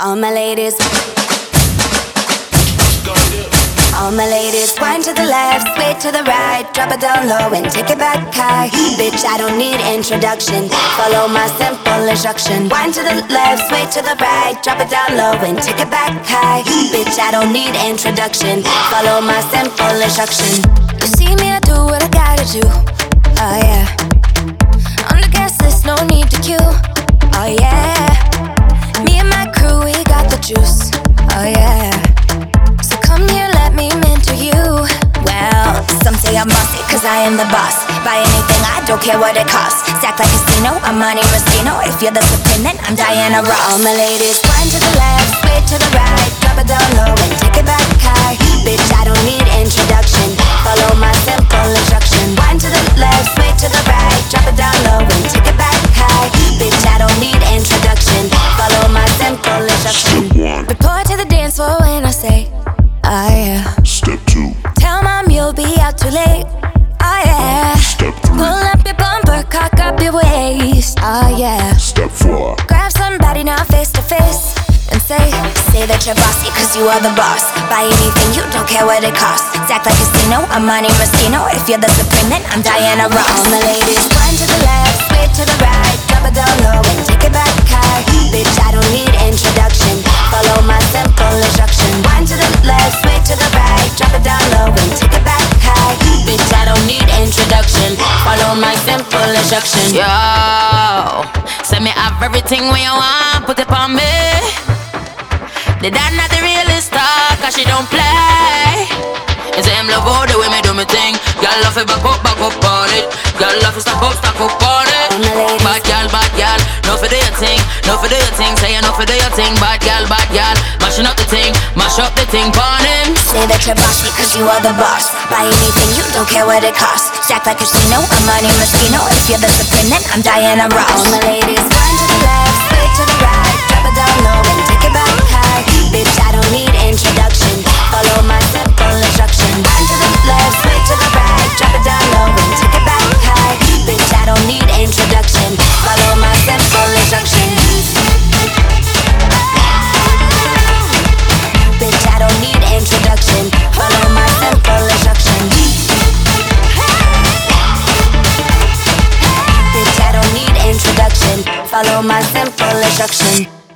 All my ladies. All my ladies, wind to the left, sway to the right, drop it down low and take it back high. Bitch, I don't need introduction. Follow my simple instruction. Wind to the left, sway to the right, drop it down low and take it back high. Bitch, I don't need introduction. Follow my simple instruction. You see me, I do what I gotta do. Oh yeah. On the gas I'm bossy, cause I am the boss. Buy anything, I don't care what it costs. Stack like casino, I'm Monte Rustino. If you're the supreme, then I'm Diana Ross. All my ladies, wind to the left, sway to the right, drop it down low and take it back high. Bitch, I don't need introduction. Follow my simple instruction. Wind to the left, sway to the right, drop it down low and take it back high. Bitch, I don't need introduction. Follow my simple instruction. Report to the dance floor when I say, oh yeah. Say that you're bossy, cause you are the boss. Buy anything, you don't care what it costs. Act like casino, I'm Monte Rustino. If you're the supreme, then I'm Diana Ross. All my ladies, wind to the left, sway to the right, drop it down low and take it back high. Bitch, I don't need introduction. Follow my simple instruction. Wind to the left, sway to the right, drop it down low and take it back high. Bitch, I don't need introduction. Follow my simple instruction. Yo, say me have everything when you want, put it on me. The dad not the realest talk, cause she don't play. You say him love all the way me do me thing. Y'all love it back up, back up on it. Y'all love it stop up, stop up on it. Bad gal, bad gal, no for do your thing, no for do your thing. Say you no for do your thing, bad gal, bad gal. Mashing up the thing, mash up the thing, on him. Say that you're bossy cause you are the boss. Buy anything, you don't care what it costs. Stack like a casino, I'm Monte Rustino. If you're the supreme, then I'm Diana Ross. All my ladies, need. Follow my simple instructions. Bitch, I don't need introduction. Follow my simple instruction. Bitch, I don't need introduction. Follow my simple instruction.